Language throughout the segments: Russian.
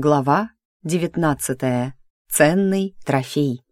Глава девятнадцатая. Ценный трофей.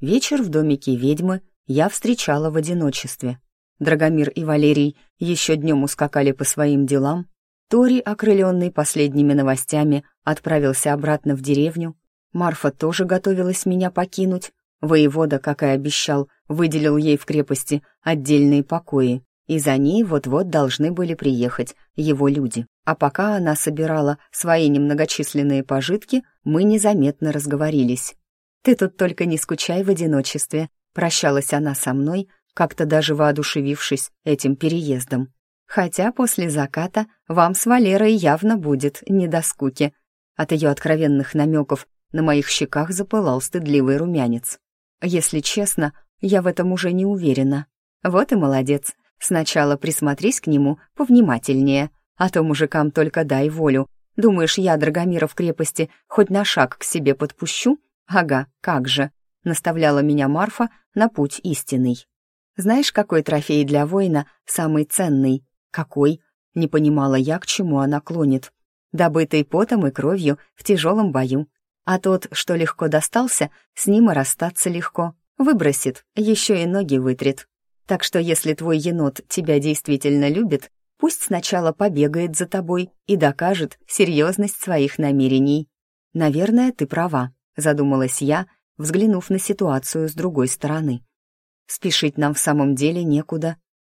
Вечер в домике ведьмы я встречала в одиночестве. Драгомир и Валерий еще днем ускакали по своим делам. Тори, окрыленный последними новостями, отправился обратно в деревню. Марфа тоже готовилась меня покинуть. Воевода, как и обещал, выделил ей в крепости отдельные покои, и за ней вот-вот должны были приехать его люди. А пока она собирала свои немногочисленные пожитки, мы незаметно разговорились. «Ты тут только не скучай в одиночестве», — прощалась она со мной, как-то даже воодушевившись этим переездом. «Хотя после заката вам с Валерой явно будет не до скуки». От ее откровенных намеков на моих щеках запылал стыдливый румянец. Если честно, я в этом уже не уверена. Вот и молодец. Сначала присмотрись к нему повнимательнее, а то мужикам только дай волю. Думаешь, я Драгомира в крепости хоть на шаг к себе подпущу? Ага, как же. Наставляла меня Марфа на путь истинный. Знаешь, какой трофей для воина самый ценный? Какой? Не понимала я, к чему она клонит. Добытый потом и кровью в тяжелом бою. А тот, что легко достался, с ним и расстаться легко. Выбросит, еще и ноги вытрет. Так что если твой енот тебя действительно любит, пусть сначала побегает за тобой и докажет серьезность своих намерений. Наверное, ты права, задумалась я, взглянув на ситуацию с другой стороны. Спешить нам в самом деле некуда.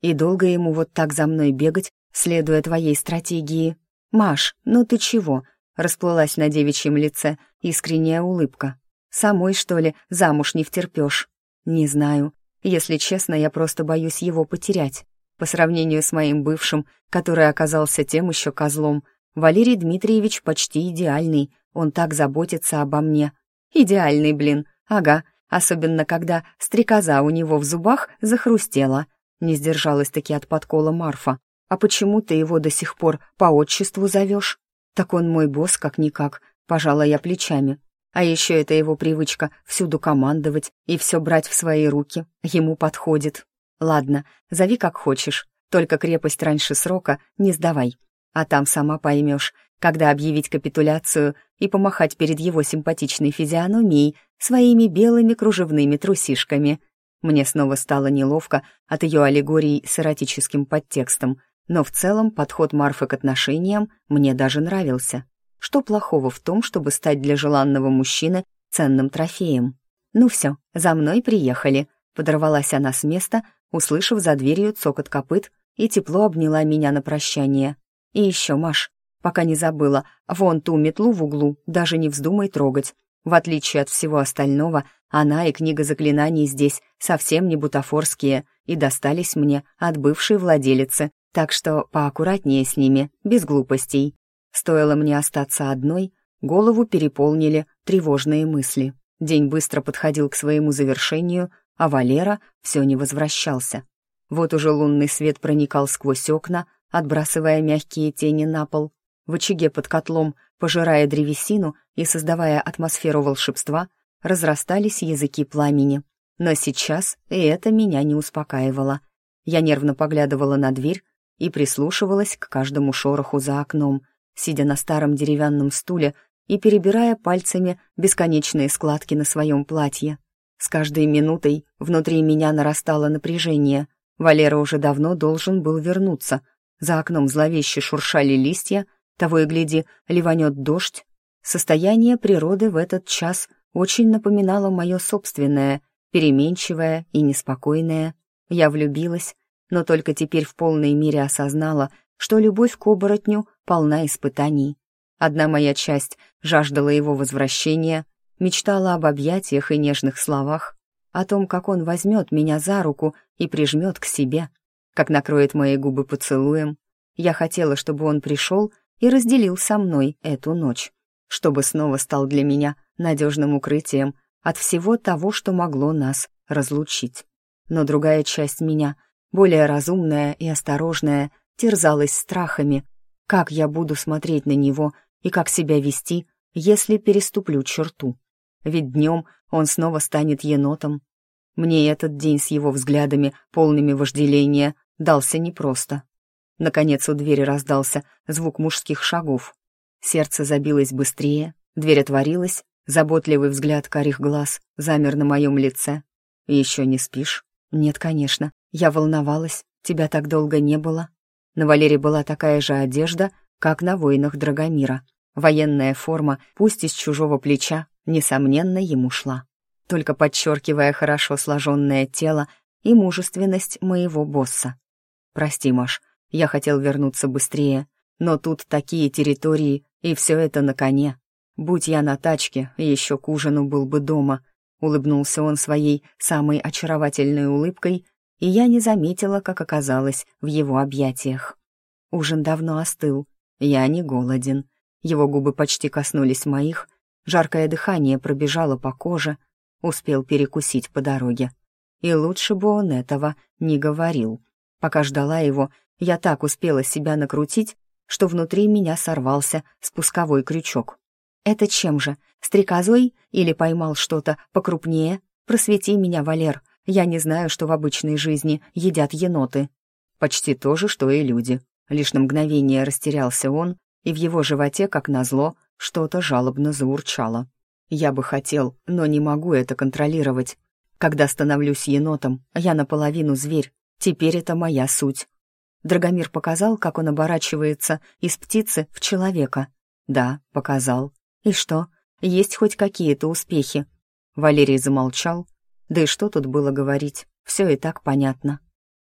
И долго ему вот так за мной бегать, следуя твоей стратегии. «Маш, ну ты чего?» — расплылась на девичьем лице искренняя улыбка. «Самой, что ли, замуж не втерпешь?» «Не знаю. Если честно, я просто боюсь его потерять. По сравнению с моим бывшим, который оказался тем еще козлом, Валерий Дмитриевич почти идеальный, он так заботится обо мне. Идеальный, блин, ага, особенно когда стрекоза у него в зубах захрустела. Не сдержалась-таки от подкола Марфа. «А почему ты его до сих пор по отчеству зовешь?» «Так он мой босс, как-никак», — пожала я плечами. А еще это его привычка всюду командовать и все брать в свои руки. Ему подходит. Ладно, зови как хочешь, только крепость раньше срока не сдавай. А там сама поймешь, когда объявить капитуляцию и помахать перед его симпатичной физиономией своими белыми кружевными трусишками. Мне снова стало неловко от ее аллегорий с эротическим подтекстом, но в целом подход Марфы к отношениям мне даже нравился. Что плохого в том, чтобы стать для желанного мужчины ценным трофеем? «Ну все, за мной приехали», — подорвалась она с места, услышав за дверью цокот копыт и тепло обняла меня на прощание. «И еще, Маш, пока не забыла, вон ту метлу в углу даже не вздумай трогать. В отличие от всего остального, она и книга заклинаний здесь совсем не бутафорские и достались мне от бывшей владелицы, так что поаккуратнее с ними, без глупостей. Стоило мне остаться одной, голову переполнили тревожные мысли. День быстро подходил к своему завершению, а Валера все не возвращался. Вот уже лунный свет проникал сквозь окна, отбрасывая мягкие тени на пол. В очаге под котлом, пожирая древесину и создавая атмосферу волшебства, разрастались языки пламени. Но сейчас и это меня не успокаивало. Я нервно поглядывала на дверь и прислушивалась к каждому шороху за окном, сидя на старом деревянном стуле и перебирая пальцами бесконечные складки на своем платье. С каждой минутой внутри меня нарастало напряжение. Валера уже давно должен был вернуться. За окном зловеще шуршали листья, того и гляди, ливанет дождь. Состояние природы в этот час очень напоминало мое собственное, переменчивое и неспокойное. Я влюбилась, но только теперь в полной мере осознала, что любовь к оборотню полна испытаний. Одна моя часть жаждала его возвращения, мечтала об объятиях и нежных словах, о том, как он возьмет меня за руку и прижмет к себе, как накроет мои губы поцелуем. Я хотела, чтобы он пришел и разделил со мной эту ночь, чтобы снова стал для меня надежным укрытием от всего того, что могло нас разлучить. Но другая часть меня, более разумная и осторожная, терзалась страхами. Как я буду смотреть на него и как себя вести, если переступлю черту? Ведь днем он снова станет енотом. Мне этот день с его взглядами, полными вожделения, дался непросто. Наконец у двери раздался звук мужских шагов. Сердце забилось быстрее, Дверь отворилась, заботливый взгляд карих глаз замер на моем лице. «Еще не спишь?» «Нет, конечно. Я волновалась. Тебя так долго не было». На Валере была такая же одежда, как на воинах Драгомира. Военная форма, пусть из чужого плеча, несомненно, ему шла, только подчеркивая хорошо сложенное тело и мужественность моего босса. «Прости, Маш, я хотел вернуться быстрее, но тут такие территории, и все это на коне. Будь я на тачке, еще к ужину был бы дома», — улыбнулся он своей самой очаровательной улыбкой, и я не заметила, как оказалась в его объятиях. Ужин давно остыл, я не голоден. Его губы почти коснулись моих, жаркое дыхание пробежало по коже, успел перекусить по дороге. И лучше бы он этого не говорил. Пока ждала его, я так успела себя накрутить, что внутри меня сорвался спусковой крючок. «Это чем же? Стрекозой? Или поймал что-то покрупнее? Просвети меня, Валер. Я не знаю, что в обычной жизни едят еноты». «Почти то же, что и люди». Лишь на мгновение растерялся он, и в его животе, как назло, что-то жалобно заурчало. Я бы хотел, но не могу это контролировать. Когда становлюсь енотом, я наполовину зверь. Теперь это моя суть. Драгомир показал, как он оборачивается из птицы в человека. Да, показал. И что? Есть хоть какие-то успехи? Валерий замолчал. Да и что тут было говорить? Все и так понятно.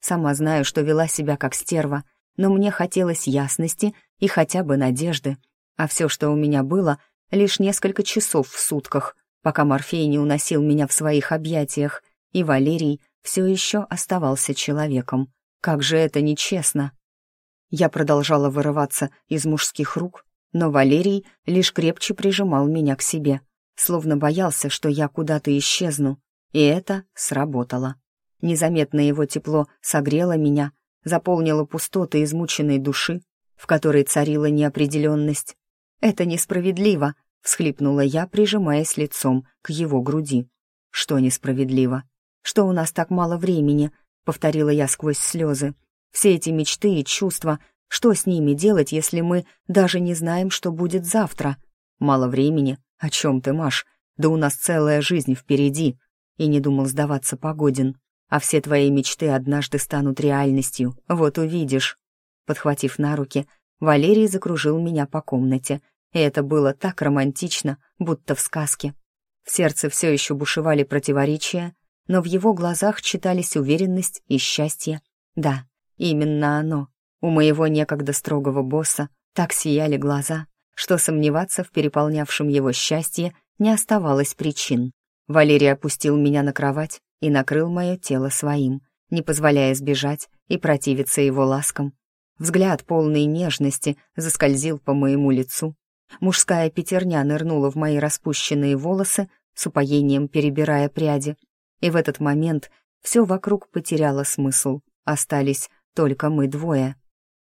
Сама знаю, что вела себя как стерва, но мне хотелось ясности и хотя бы надежды. А все, что у меня было, лишь несколько часов в сутках, пока Морфей не уносил меня в своих объятиях, и Валерий все еще оставался человеком. Как же это нечестно! Я продолжала вырываться из мужских рук, но Валерий лишь крепче прижимал меня к себе, словно боялся, что я куда-то исчезну, и это сработало. Незаметно его тепло согрело меня, заполнила пустоты измученной души, в которой царила неопределенность. «Это несправедливо», — всхлипнула я, прижимаясь лицом к его груди. «Что несправедливо? Что у нас так мало времени?» — повторила я сквозь слезы. «Все эти мечты и чувства, что с ними делать, если мы даже не знаем, что будет завтра? Мало времени? О чем ты, Маш? Да у нас целая жизнь впереди!» И не думал сдаваться Погодин а все твои мечты однажды станут реальностью, вот увидишь». Подхватив на руки, Валерий закружил меня по комнате, и это было так романтично, будто в сказке. В сердце все еще бушевали противоречия, но в его глазах читались уверенность и счастье. Да, именно оно. У моего некогда строгого босса так сияли глаза, что сомневаться в переполнявшем его счастье не оставалось причин. Валерий опустил меня на кровать и накрыл мое тело своим, не позволяя сбежать и противиться его ласкам. Взгляд полный нежности заскользил по моему лицу. Мужская пятерня нырнула в мои распущенные волосы, с упоением перебирая пряди. И в этот момент все вокруг потеряло смысл. Остались только мы двое.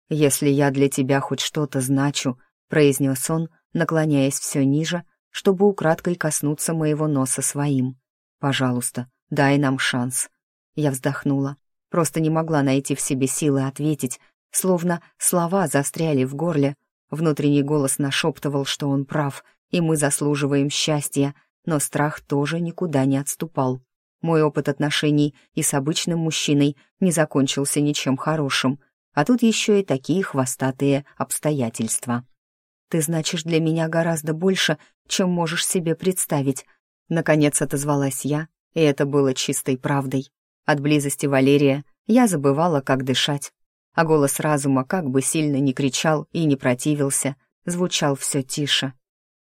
«Если я для тебя хоть что-то значу», — произнес он, наклоняясь все ниже, чтобы украдкой коснуться моего носа своим. «Пожалуйста, Дай нам шанс». Я вздохнула. Просто не могла найти в себе силы ответить, словно слова застряли в горле. Внутренний голос нашептывал, что он прав, и мы заслуживаем счастья, но страх тоже никуда не отступал. Мой опыт отношений и с обычным мужчиной не закончился ничем хорошим, а тут еще и такие хвостатые обстоятельства. «Ты значишь для меня гораздо больше, чем можешь себе представить», — наконец отозвалась я, и это было чистой правдой. От близости Валерия я забывала, как дышать, а голос разума, как бы сильно ни кричал и не противился, звучал все тише.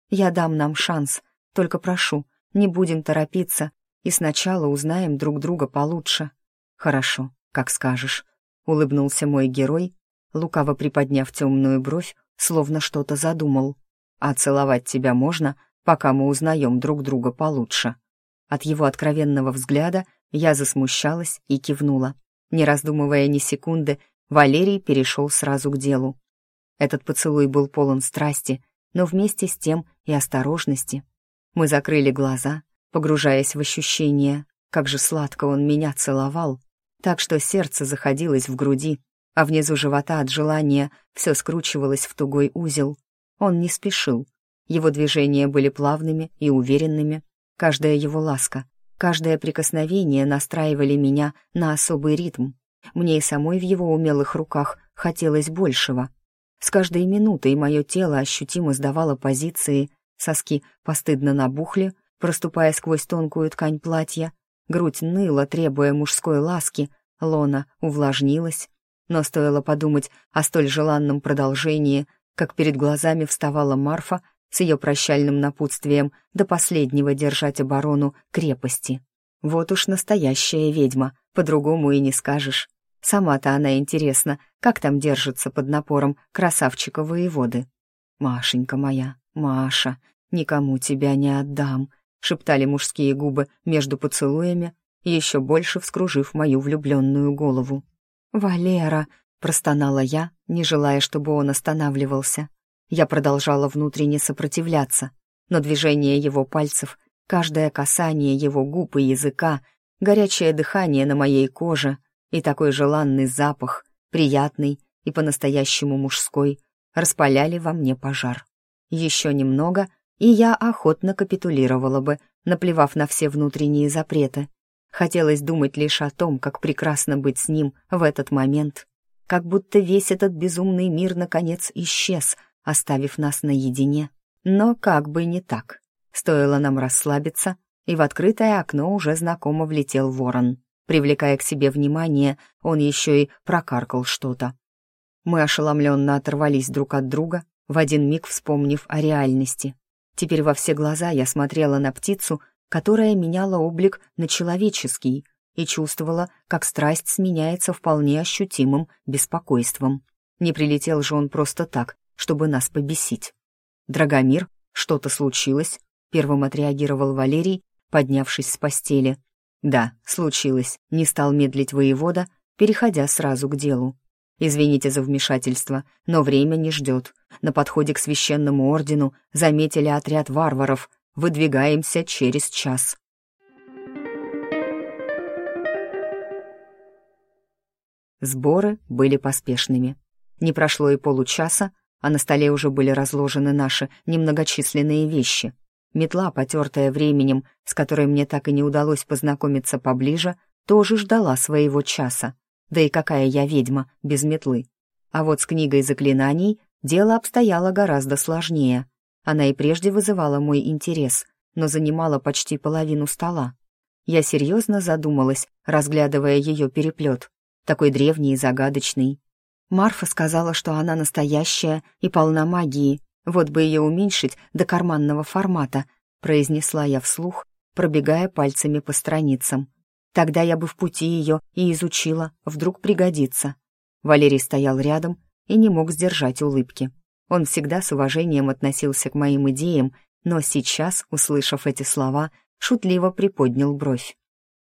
«Я дам нам шанс, только прошу, не будем торопиться и сначала узнаем друг друга получше». «Хорошо, как скажешь», — улыбнулся мой герой, лукаво приподняв темную бровь, словно что-то задумал. «А целовать тебя можно, пока мы узнаем друг друга получше». От его откровенного взгляда я засмущалась и кивнула. Не раздумывая ни секунды, Валерий перешел сразу к делу. Этот поцелуй был полон страсти, но вместе с тем и осторожности. Мы закрыли глаза, погружаясь в ощущения, как же сладко он меня целовал, так что сердце заходилось в груди, а внизу живота от желания все скручивалось в тугой узел. Он не спешил. Его движения были плавными и уверенными. Каждая его ласка, каждое прикосновение настраивали меня на особый ритм. Мне и самой в его умелых руках хотелось большего. С каждой минутой мое тело ощутимо сдавало позиции, соски постыдно набухли, проступая сквозь тонкую ткань платья, грудь ныла, требуя мужской ласки, лона увлажнилась, но стоило подумать о столь желанном продолжении, как перед глазами вставала Марфа с ее прощальным напутствием до последнего держать оборону крепости. Вот уж настоящая ведьма, по-другому и не скажешь. Сама-то она интересна, как там держится под напором красавчика-воеводы. «Машенька моя, Маша, никому тебя не отдам», — шептали мужские губы между поцелуями, еще больше вскружив мою влюбленную голову. «Валера!» — простонала я, не желая, чтобы он останавливался. Я продолжала внутренне сопротивляться, но движение его пальцев, каждое касание его губ и языка, горячее дыхание на моей коже и такой желанный запах, приятный и по-настоящему мужской, распаляли во мне пожар. Еще немного, и я охотно капитулировала бы, наплевав на все внутренние запреты. Хотелось думать лишь о том, как прекрасно быть с ним в этот момент. Как будто весь этот безумный мир наконец исчез, оставив нас наедине. Но как бы не так. Стоило нам расслабиться, и в открытое окно уже знакомо влетел ворон. Привлекая к себе внимание, он еще и прокаркал что-то. Мы ошеломленно оторвались друг от друга, в один миг вспомнив о реальности. Теперь во все глаза я смотрела на птицу, которая меняла облик на человеческий и чувствовала, как страсть сменяется вполне ощутимым беспокойством. Не прилетел же он просто так, чтобы нас побесить. «Драгомир, что-то случилось?» — первым отреагировал Валерий, поднявшись с постели. «Да, случилось», — не стал медлить воевода, переходя сразу к делу. «Извините за вмешательство, но время не ждет. На подходе к священному ордену заметили отряд варваров, Выдвигаемся через час. Сборы были поспешными. Не прошло и получаса, а на столе уже были разложены наши немногочисленные вещи. Метла, потертая временем, с которой мне так и не удалось познакомиться поближе, тоже ждала своего часа. Да и какая я ведьма без метлы. А вот с книгой заклинаний дело обстояло гораздо сложнее — она и прежде вызывала мой интерес, но занимала почти половину стола. Я серьезно задумалась, разглядывая ее переплет, такой древний и загадочный. Марфа сказала, что она настоящая и полна магии, вот бы ее уменьшить до карманного формата, произнесла я вслух, пробегая пальцами по страницам. Тогда я бы в пути ее и изучила, вдруг пригодится. Валерий стоял рядом и не мог сдержать улыбки. Он всегда с уважением относился к моим идеям, но сейчас, услышав эти слова, шутливо приподнял бровь.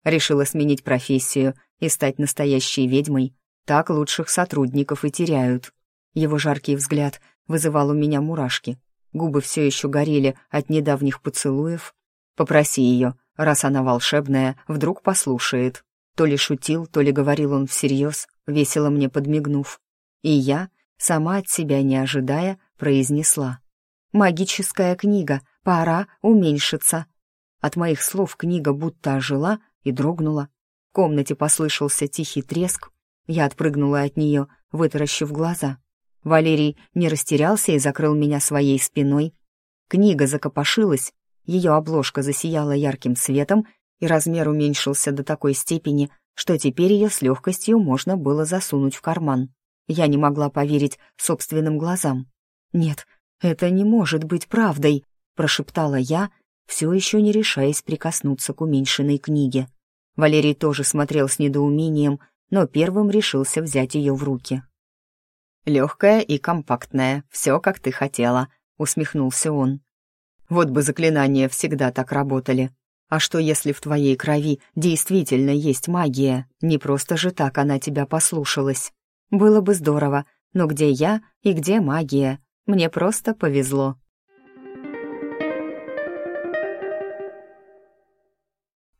Решила сменить профессию и стать настоящей ведьмой. Так лучших сотрудников и теряют. Его жаркий взгляд вызывал у меня мурашки. Губы все еще горели от недавних поцелуев. «Попроси ее, раз она волшебная, вдруг послушает». То ли шутил, то ли говорил он всерьез, весело мне подмигнув. И я, сама от себя не ожидая, произнесла. «Магическая книга, пора уменьшиться». От моих слов книга будто ожила и дрогнула. В комнате послышался тихий треск. Я отпрыгнула от нее, вытаращив глаза. Валерий не растерялся и закрыл меня своей спиной. Книга закопошилась, ее обложка засияла ярким светом, и размер уменьшился до такой степени, что теперь ее с легкостью можно было засунуть в карман. Я не могла поверить собственным глазам. «Нет, это не может быть правдой», — прошептала я, все еще не решаясь прикоснуться к уменьшенной книге. Валерий тоже смотрел с недоумением, но первым решился взять ее в руки. «Легкая и компактная, все как ты хотела», — усмехнулся он. «Вот бы заклинания всегда так работали. А что, если в твоей крови действительно есть магия? Не просто же так она тебя послушалась». Было бы здорово, но где я и где магия? Мне просто повезло.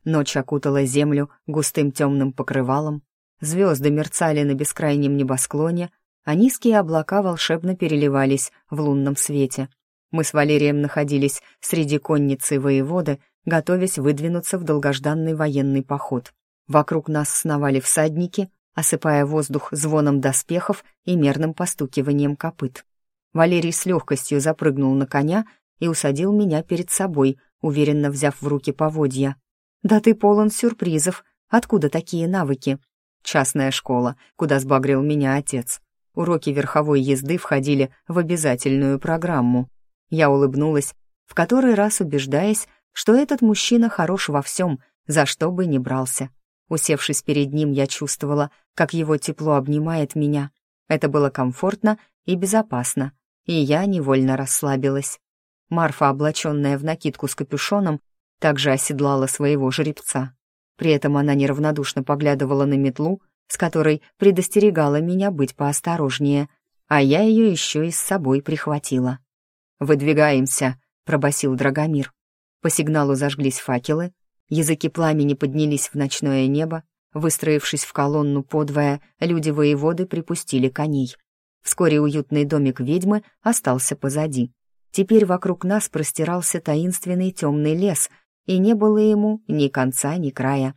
Ночь окутала землю густым темным покрывалом, звезды мерцали на бескрайнем небосклоне, а низкие облака волшебно переливались в лунном свете. Мы с Валерием находились среди конницы воеводы, готовясь выдвинуться в долгожданный военный поход. Вокруг нас сновали всадники, осыпая воздух звоном доспехов и мерным постукиванием копыт. Валерий с легкостью запрыгнул на коня и усадил меня перед собой, уверенно взяв в руки поводья. «Да ты полон сюрпризов. Откуда такие навыки?» «Частная школа, куда сбагрил меня отец. Уроки верховой езды входили в обязательную программу. Я улыбнулась, в который раз убеждаясь, что этот мужчина хорош во всем, за что бы ни брался. Усевшись перед ним, я чувствовала, как его тепло обнимает меня. Это было комфортно и безопасно, и я невольно расслабилась. Марфа, облаченная в накидку с капюшоном, также оседлала своего жеребца. При этом она неравнодушно поглядывала на метлу, с которой предостерегала меня быть поосторожнее, а я ее еще и с собой прихватила. «Выдвигаемся», — пробасил Драгомир. По сигналу зажглись факелы, языки пламени поднялись в ночное небо, выстроившись в колонну подвое, люди-воеводы припустили коней. Вскоре уютный домик ведьмы остался позади. Теперь вокруг нас простирался таинственный темный лес, и не было ему ни конца, ни края.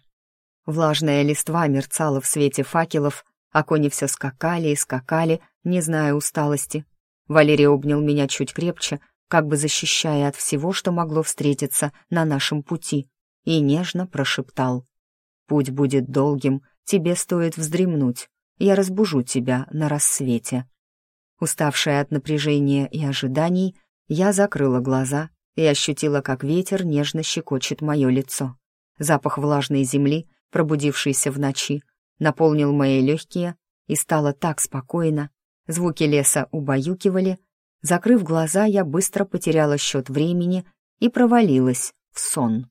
Влажная листва мерцала в свете факелов, а кони все скакали и скакали, не зная усталости. Валерий обнял меня чуть крепче, как бы защищая от всего, что могло встретиться на нашем пути, и нежно прошептал. «Путь будет долгим, тебе стоит вздремнуть, я разбужу тебя на рассвете». Уставшая от напряжения и ожиданий, я закрыла глаза и ощутила, как ветер нежно щекочет мое лицо. Запах влажной земли, пробудившийся в ночи, наполнил мои легкие, и стало так спокойно. Звуки леса убаюкивали. Закрыв глаза, я быстро потеряла счет времени и провалилась в сон.